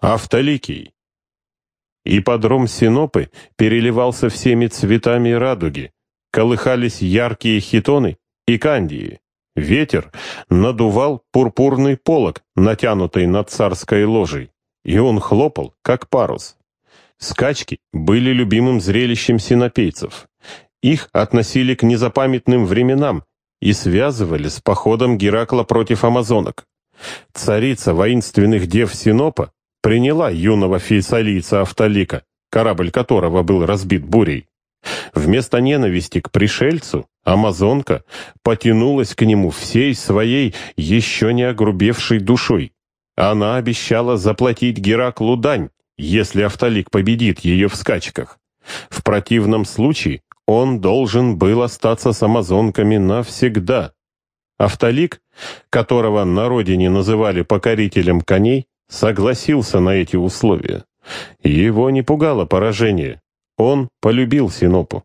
Автоликий. Ипподром Синопы переливался всеми цветами радуги, колыхались яркие хитоны и кандии. Ветер надувал пурпурный полог, натянутый над царской ложей, и он хлопал, как парус. Скачки были любимым зрелищем синопейцев. Их относили к незапамятным временам и связывали с походом Геракла против амазонок. Царица воинственных дев Синопа приняла юного фессалийца Автолика, корабль которого был разбит бурей. Вместо ненависти к пришельцу амазонка потянулась к нему всей своей еще не огрубевшей душой. Она обещала заплатить Гераклу дань, если Автолик победит ее в скачках. В противном случае он должен был остаться с амазонками навсегда. Автолик, которого на родине называли покорителем коней, согласился на эти условия. Его не пугало поражение. Он полюбил Синопу.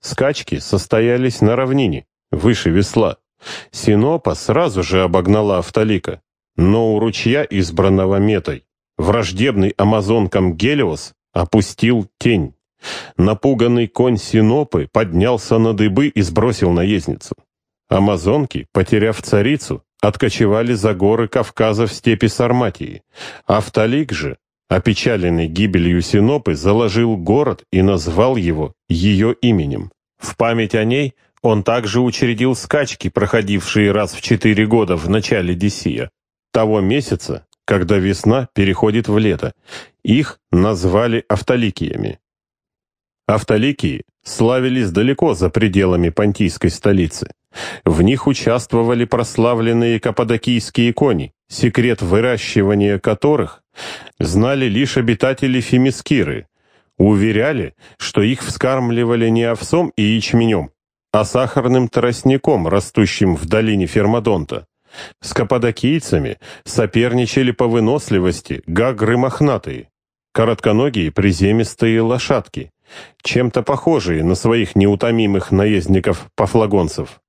Скачки состоялись на равнине, выше весла. Синопа сразу же обогнала Автолика, но у ручья, избранного метой, враждебный амазонкам Гелиос опустил тень. Напуганный конь Синопы поднялся на дыбы и сбросил наездницу. Амазонки, потеряв царицу, откочевали за горы Кавказа в степи Сарматии. Автолик же, опечаленный гибелью Синопы, заложил город и назвал его ее именем. В память о ней он также учредил скачки, проходившие раз в четыре года в начале Десия, того месяца, когда весна переходит в лето. Их назвали автоликиями. Автоликии славились далеко за пределами понтийской столицы. В них участвовали прославленные каппадокийские кони, секрет выращивания которых знали лишь обитатели Фемискиры. Уверяли, что их вскармливали не овсом и ячменем, а сахарным тростником, растущим в долине Фермадонта. С каппадокийцами соперничали по выносливости гагры мохнатые, коротконогие приземистые лошадки, чем-то похожие на своих неутомимых наездников-пафлагонцев.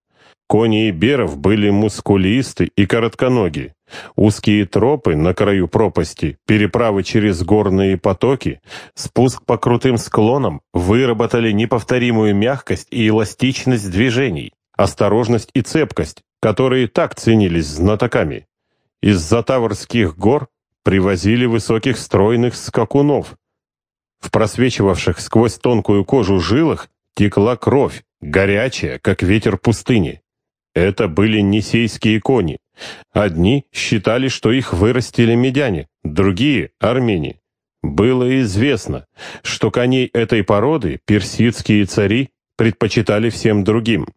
Кони Иберов были мускулисты и коротконоги. Узкие тропы на краю пропасти, переправы через горные потоки, спуск по крутым склонам выработали неповторимую мягкость и эластичность движений, осторожность и цепкость, которые так ценились знатоками. Из-за Таврских гор привозили высоких стройных скакунов. В просвечивавших сквозь тонкую кожу жилах текла кровь, горячая, как ветер пустыни. Это были несейские кони. Одни считали, что их вырастили медяне, другие — армяне. Было известно, что коней этой породы персидские цари предпочитали всем другим.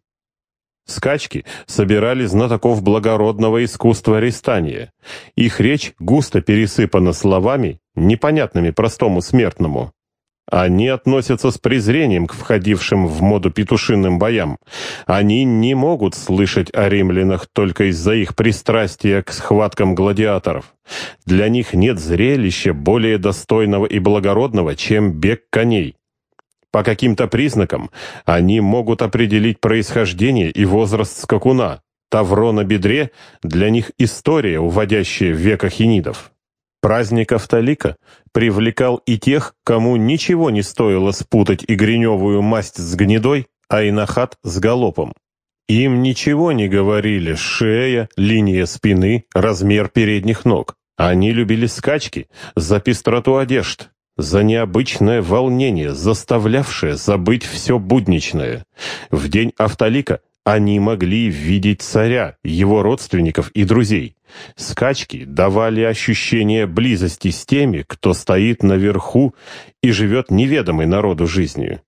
Скачки собирали знатоков благородного искусства рестания. Их речь густо пересыпана словами, непонятными простому смертному. Они относятся с презрением к входившим в моду петушиным боям. Они не могут слышать о римлянах только из-за их пристрастия к схваткам гладиаторов. Для них нет зрелища более достойного и благородного, чем бег коней. По каким-то признакам они могут определить происхождение и возраст скакуна. Тавро на бедре для них история, уводящая в век ахинидов. Праздник Автолика привлекал и тех, кому ничего не стоило спутать и гриневую масть с гнедой, а инахат с галопом. Им ничего не говорили шея, линия спины, размер передних ног. Они любили скачки за пестроту одежд, за необычное волнение, заставлявшее забыть все будничное. В день Автолика они могли видеть царя, его родственников и друзей. Скачки давали ощущение близости с теми, кто стоит наверху и живет неведомой народу жизнью.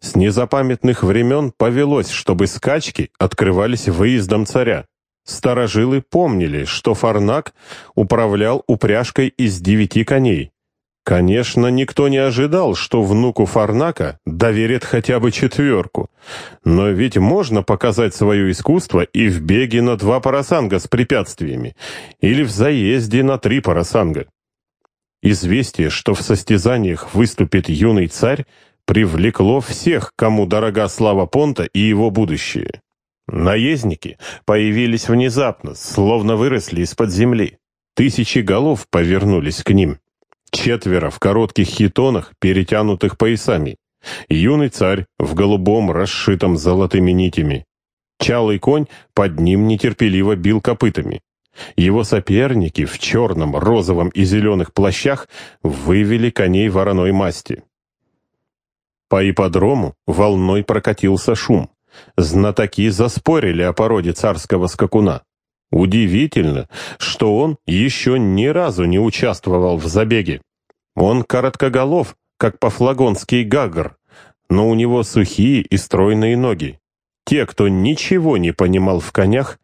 С незапамятных времен повелось, чтобы скачки открывались выездом царя. Старожилы помнили, что Фарнак управлял упряжкой из девяти коней. Конечно, никто не ожидал, что внуку Фарнака доверят хотя бы четверку. Но ведь можно показать свое искусство и в беге на два парасанга с препятствиями, или в заезде на три парасанга. Известие, что в состязаниях выступит юный царь, привлекло всех, кому дорога слава Понта и его будущее. Наездники появились внезапно, словно выросли из-под земли. Тысячи голов повернулись к ним. Четверо в коротких хитонах, перетянутых поясами. Юный царь в голубом, расшитом золотыми нитями. Чалый конь под ним нетерпеливо бил копытами. Его соперники в черном, розовом и зеленых плащах вывели коней вороной масти. По ипподрому волной прокатился шум. Знатоки заспорили о породе царского скакуна. Удивительно, что он еще ни разу не участвовал в забеге. Он короткоголов, как пофлагонский гагр, но у него сухие и стройные ноги. Те, кто ничего не понимал в конях,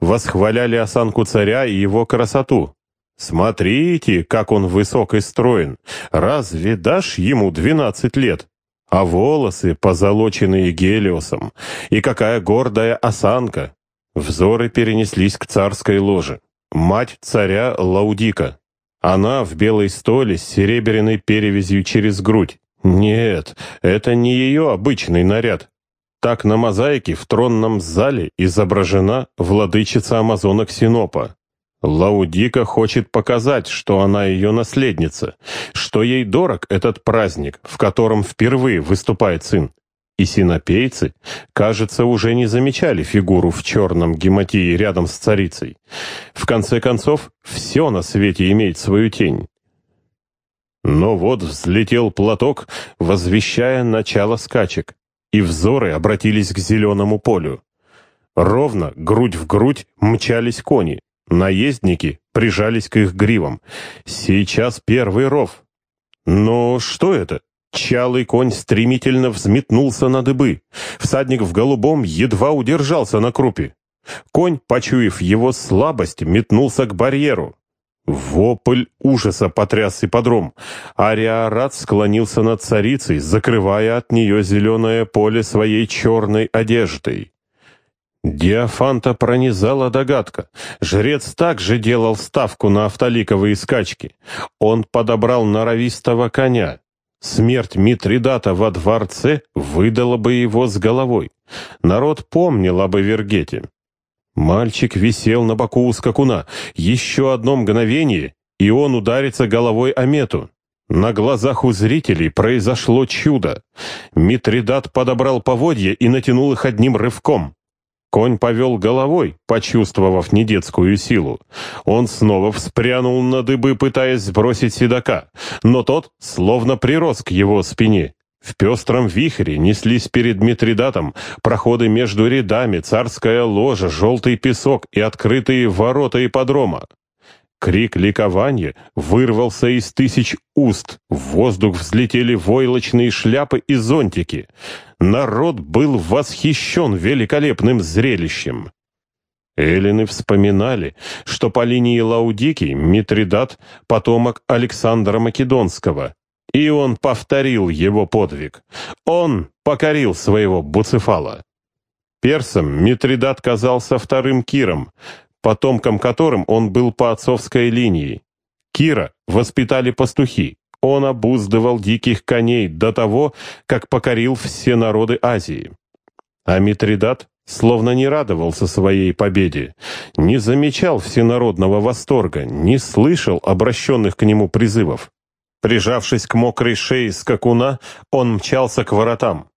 восхваляли осанку царя и его красоту. «Смотрите, как он высок и строен! Разве дашь ему двенадцать лет?» А волосы, позолоченные Гелиосом, и какая гордая осанка! Взоры перенеслись к царской ложе. Мать царя Лаудика. Она в белой столе с серебряной перевязью через грудь. Нет, это не ее обычный наряд. Так на мозаике в тронном зале изображена владычица амазонок Синопа. Лаудика хочет показать, что она ее наследница, что ей дорог этот праздник, в котором впервые выступает сын. И синопейцы, кажется, уже не замечали фигуру в черном гематии рядом с царицей. В конце концов, все на свете имеет свою тень. Но вот взлетел платок, возвещая начало скачек, и взоры обратились к зеленому полю. Ровно, грудь в грудь, мчались кони. Наездники прижались к их гривам. Сейчас первый ров. Но что это? Чалый конь стремительно взметнулся на дыбы. Всадник в голубом едва удержался на крупе. Конь, почуяв его слабость, метнулся к барьеру. Вопль ужаса потряс ипподром. Ариарат склонился над царицей, закрывая от нее зеленое поле своей черной одеждой. Диафанта пронизала догадка. Жрец также делал ставку на автоликовые скачки. Он подобрал норовистого коня. Смерть Митридата во дворце выдала бы его с головой. Народ помнил об Эвергете. Мальчик висел на боку у скакуна. Еще одно мгновение, и он ударится головой о мету. На глазах у зрителей произошло чудо. Митридат подобрал поводья и натянул их одним рывком. Конь повел головой, почувствовав недетскую силу. Он снова вспрянул на дыбы, пытаясь сбросить седока, но тот словно прирос к его спине. В пестром вихре неслись перед Митридатом проходы между рядами, царская ложа, желтый песок и открытые ворота ипподрома. Крик ликования вырвался из тысяч уст, в воздух взлетели войлочные шляпы и зонтики. Народ был восхищен великолепным зрелищем. Эллины вспоминали, что по линии Лаудики Митридат — потомок Александра Македонского, и он повторил его подвиг. Он покорил своего Буцефала. Персом Митридат казался вторым Киром, потомком которым он был по отцовской линии. Кира воспитали пастухи. Он обуздывал диких коней до того, как покорил все народы Азии. А Митридат словно не радовался своей победе, не замечал всенародного восторга, не слышал обращенных к нему призывов. Прижавшись к мокрой шее скакуна, он мчался к воротам.